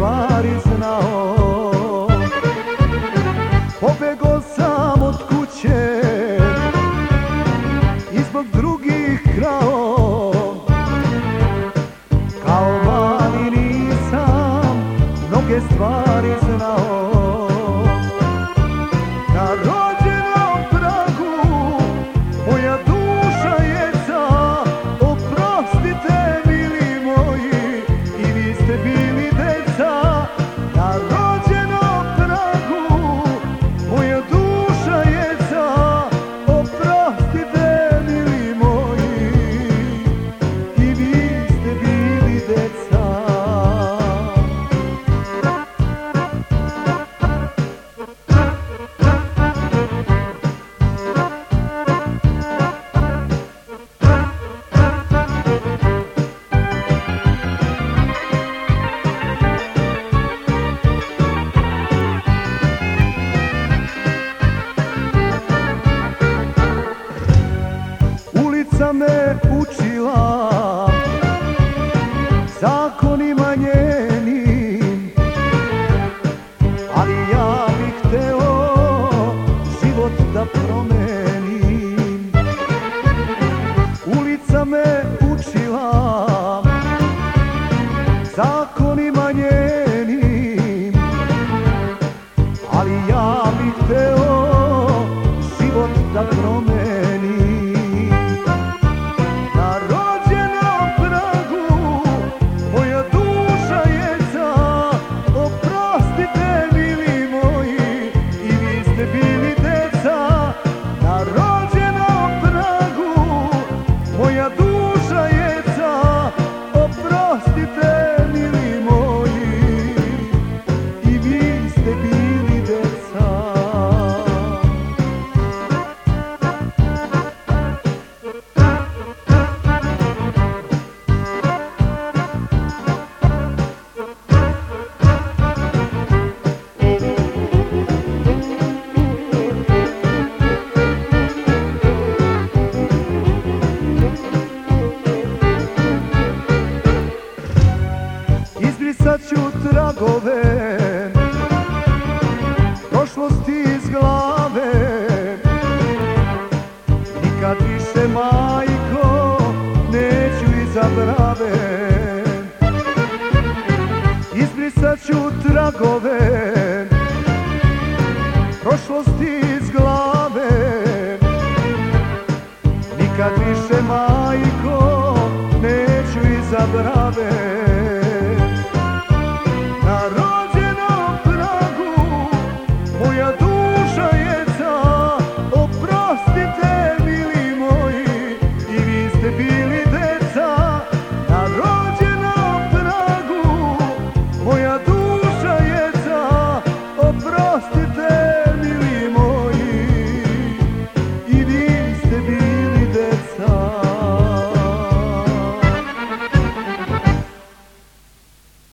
वा zakonima njenim. Ali ja bih hteo život da promenim. Ulica me učila zakonima Izbrisat ću tragove Prošlosti iz glave. Nikad više majko Neću izabrave Izbrisat ću tragove Prošlosti iz glave. Nikad više majko